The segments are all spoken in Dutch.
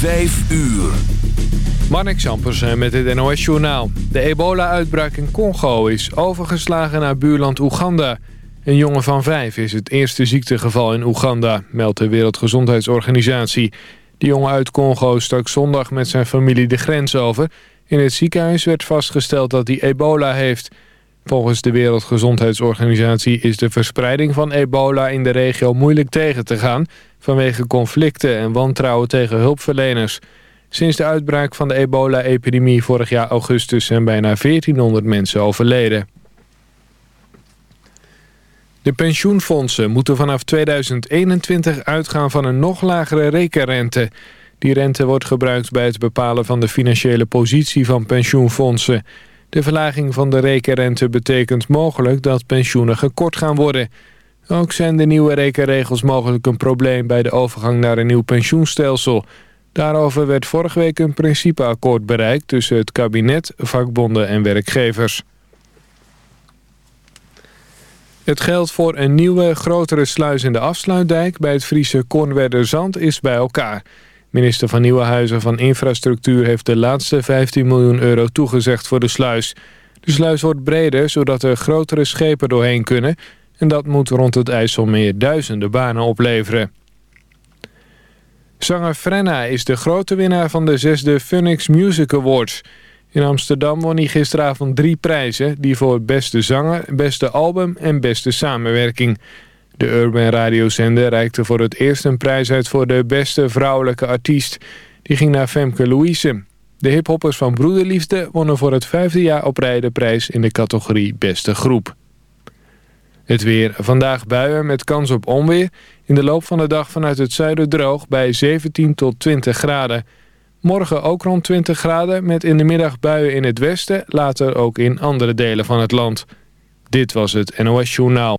Vijf uur. Marnik Sampersen met het NOS Journaal. De ebola-uitbraak in Congo is overgeslagen naar buurland Oeganda. Een jongen van vijf is het eerste ziektegeval in Oeganda, meldt de Wereldgezondheidsorganisatie. Die jongen uit Congo stak zondag met zijn familie de grens over. In het ziekenhuis werd vastgesteld dat hij ebola heeft. Volgens de Wereldgezondheidsorganisatie is de verspreiding van ebola in de regio moeilijk tegen te gaan... vanwege conflicten en wantrouwen tegen hulpverleners. Sinds de uitbraak van de ebola-epidemie vorig jaar augustus zijn bijna 1400 mensen overleden. De pensioenfondsen moeten vanaf 2021 uitgaan van een nog lagere rekenrente. Die rente wordt gebruikt bij het bepalen van de financiële positie van pensioenfondsen. De verlaging van de rekenrente betekent mogelijk dat pensioenen gekort gaan worden. Ook zijn de nieuwe rekenregels mogelijk een probleem bij de overgang naar een nieuw pensioenstelsel. Daarover werd vorige week een principeakkoord bereikt tussen het kabinet, vakbonden en werkgevers. Het geld voor een nieuwe, grotere sluis in de afsluitdijk bij het Friese Kornwerderzand is bij elkaar. Minister van Nieuwenhuizen van Infrastructuur heeft de laatste 15 miljoen euro toegezegd voor de sluis. De sluis wordt breder, zodat er grotere schepen doorheen kunnen... en dat moet rond het IJsselmeer duizenden banen opleveren. Zanger Frenna is de grote winnaar van de zesde Phoenix Music Awards. In Amsterdam won hij gisteravond drie prijzen... die voor beste zanger, beste album en beste samenwerking... De Urban radiozender reikte voor het eerst een prijs uit voor de beste vrouwelijke artiest. Die ging naar Femke Louise. De hiphoppers van Broederliefde wonnen voor het vijfde jaar op rij de prijs in de categorie Beste Groep. Het weer. Vandaag buien met kans op onweer. In de loop van de dag vanuit het zuiden droog bij 17 tot 20 graden. Morgen ook rond 20 graden met in de middag buien in het westen. Later ook in andere delen van het land. Dit was het NOS Journaal.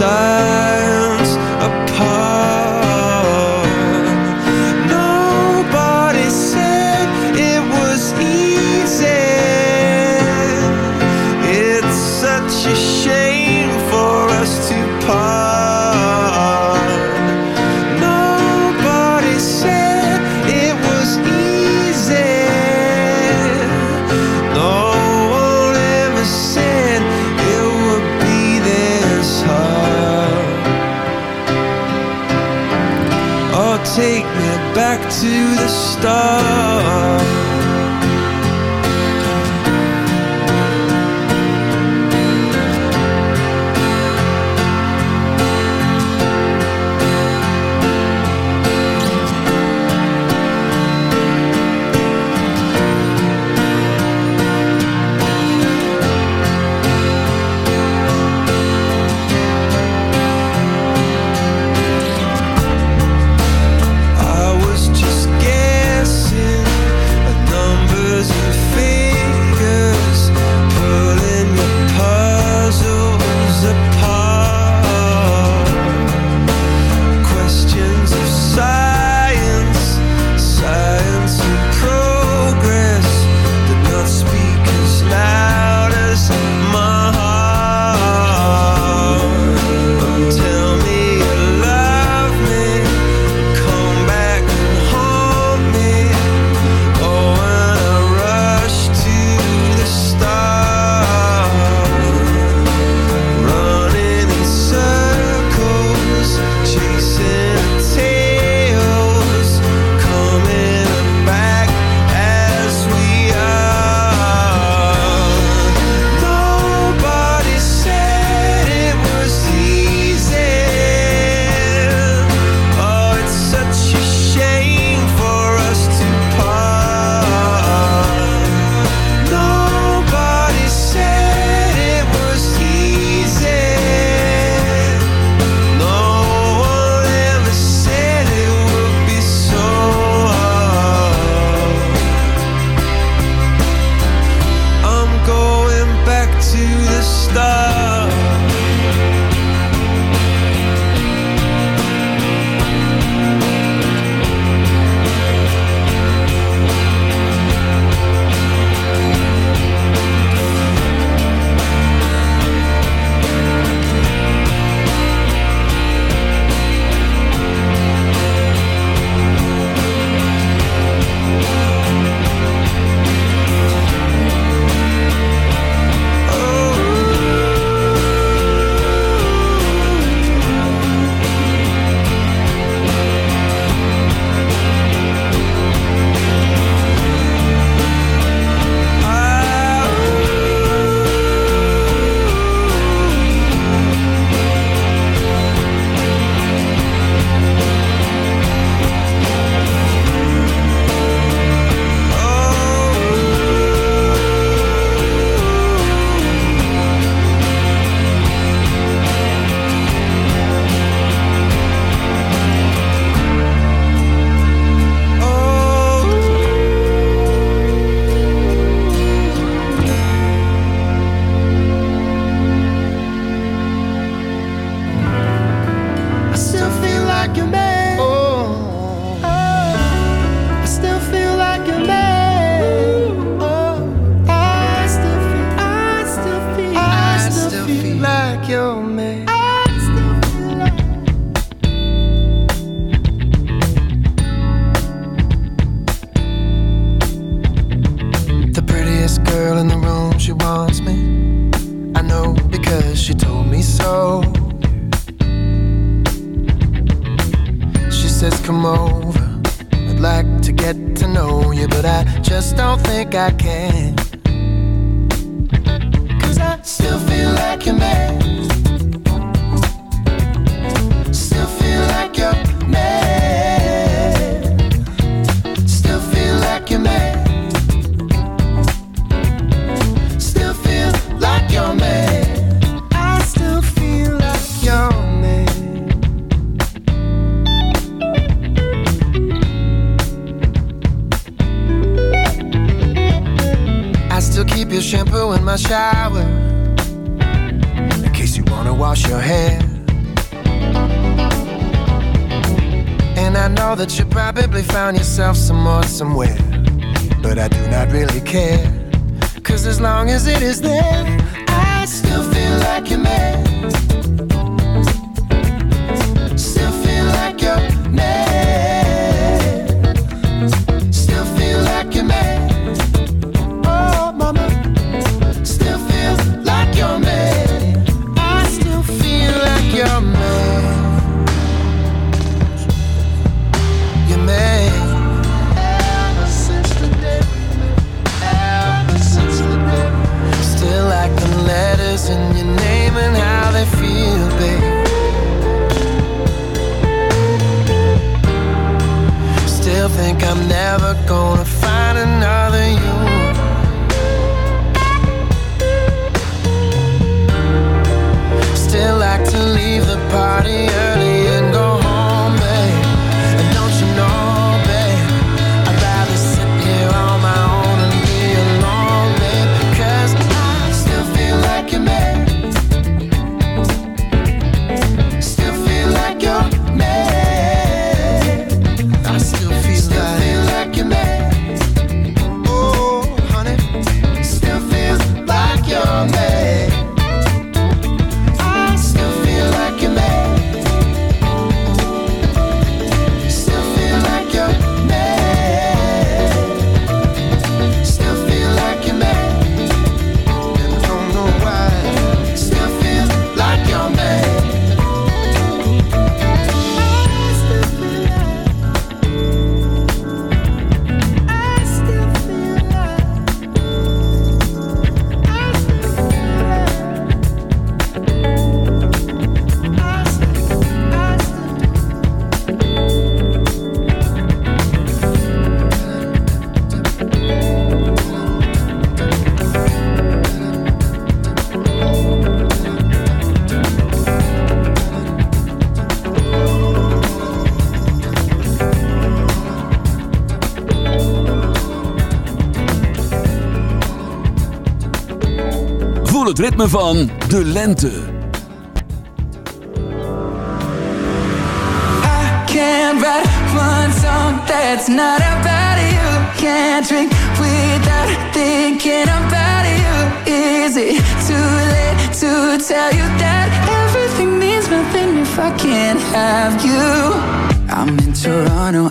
passar. está ritme van de lente. I can't write one song that's not about you. Can't drink without thinking about you. Is it too late to tell you that everything means nothing if I can't have you? I'm in Toronto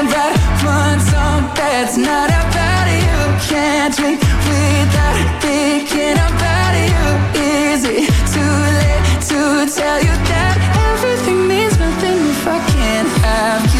Can't write one song that's not about you. Can't drink without thinking about you. Is it too late to tell you that everything means nothing if I can't have you?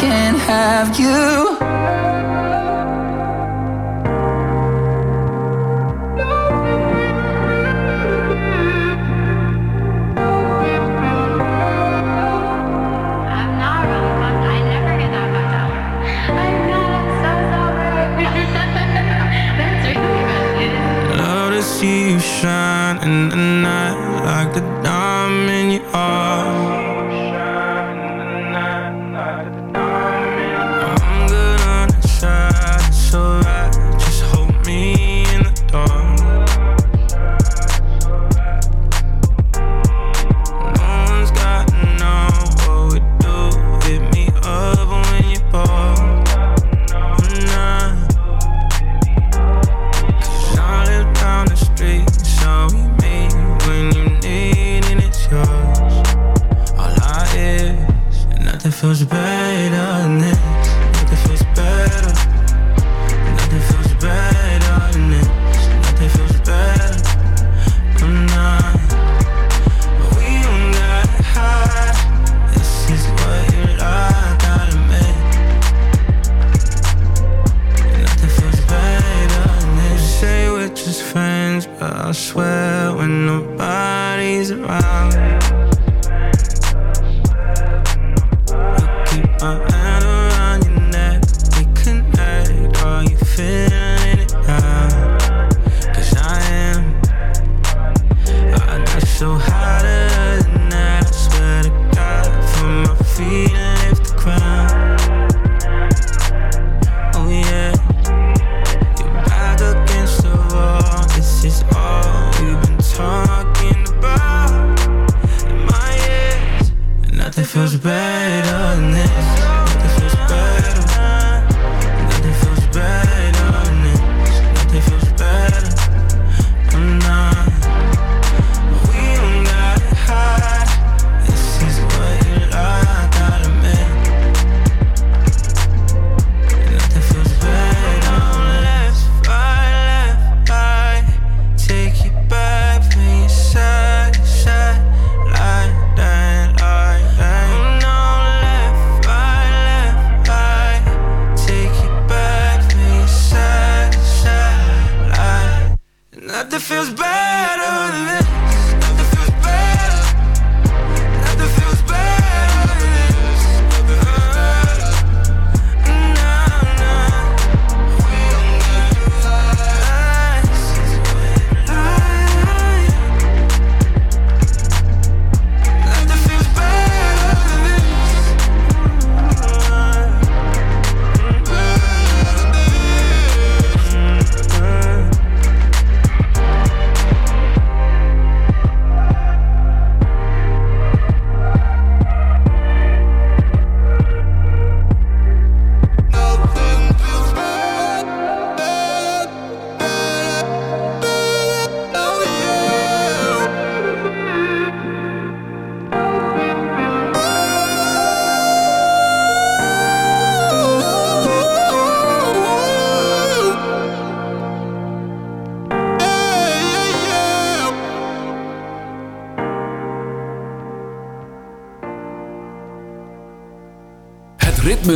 Can't have you?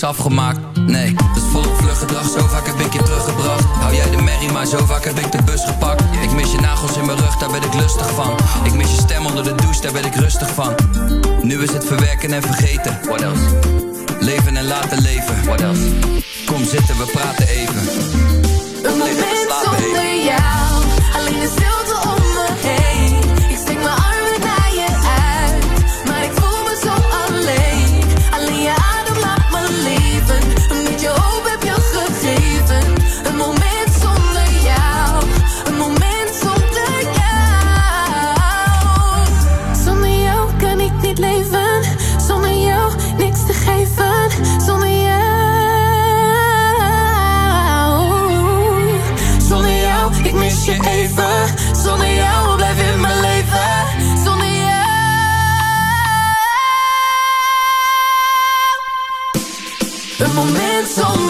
niks afgemaakt, nee Dus volop vlug gedrag, zo vaak heb ik je teruggebracht. Hou jij de merrie, maar zo vaak heb ik de bus gepakt. Ik mis je nagels in mijn rug, daar ben ik lustig van. Ik mis je stem onder de douche, daar ben ik rustig van. Nu is het verwerken en vergeten. What else? Leven en laten leven. What else? Kom zitten, we praten even. Een moment zonder jou. Alleen de stil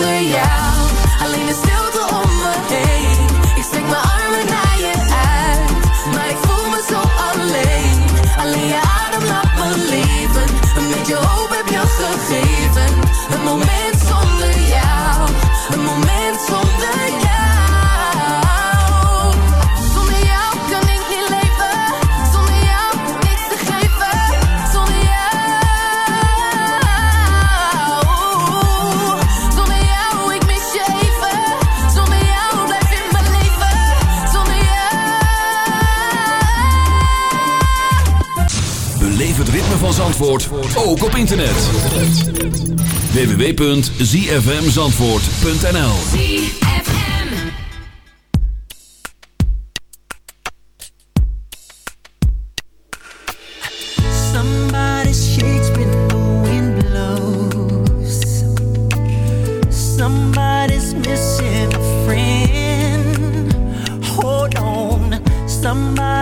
Yeah. Zandvoort ook op internet. www.zfmzandvoort.nl Somebody's somebody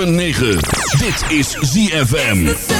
106.9. Dit is ZFM.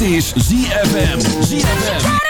dit, is ZFM. ZFM.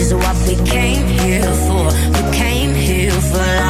is what we came here for. We came here for love.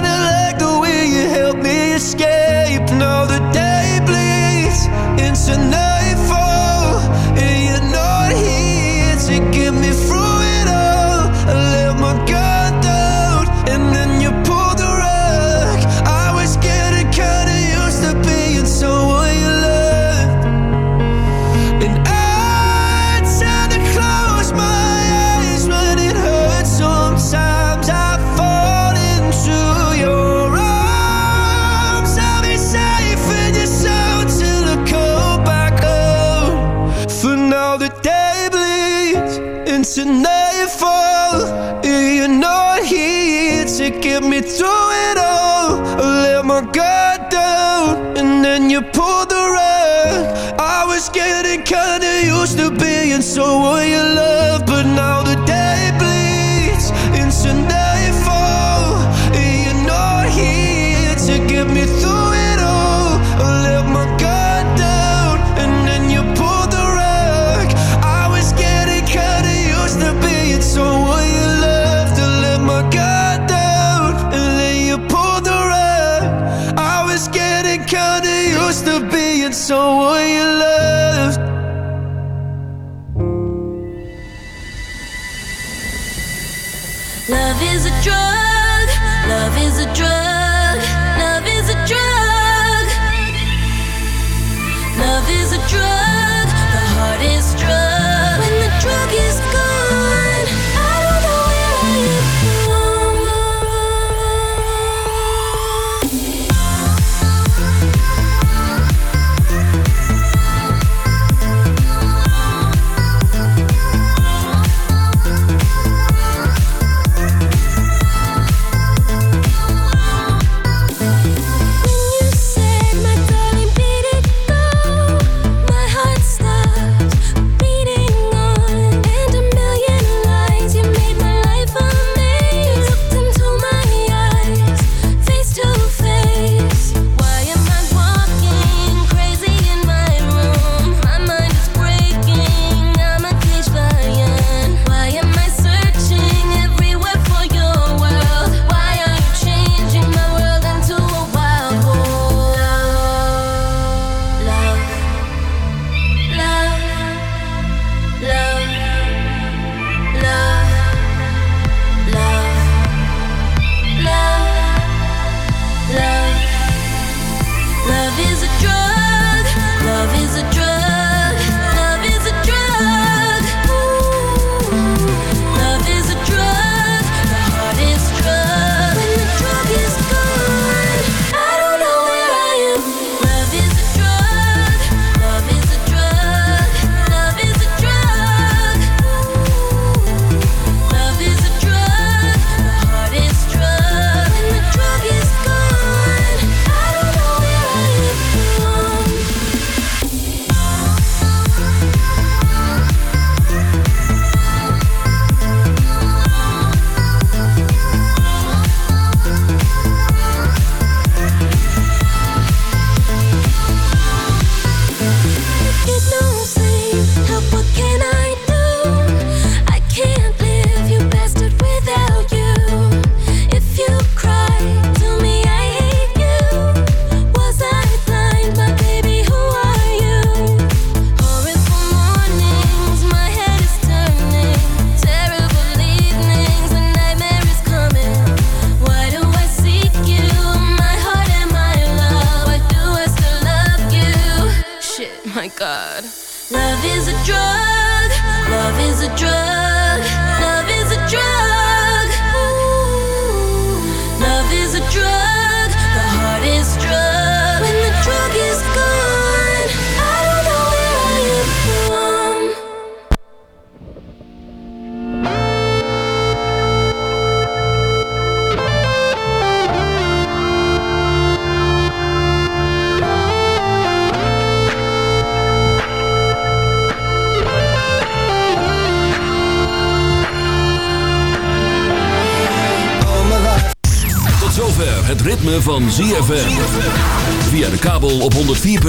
so will you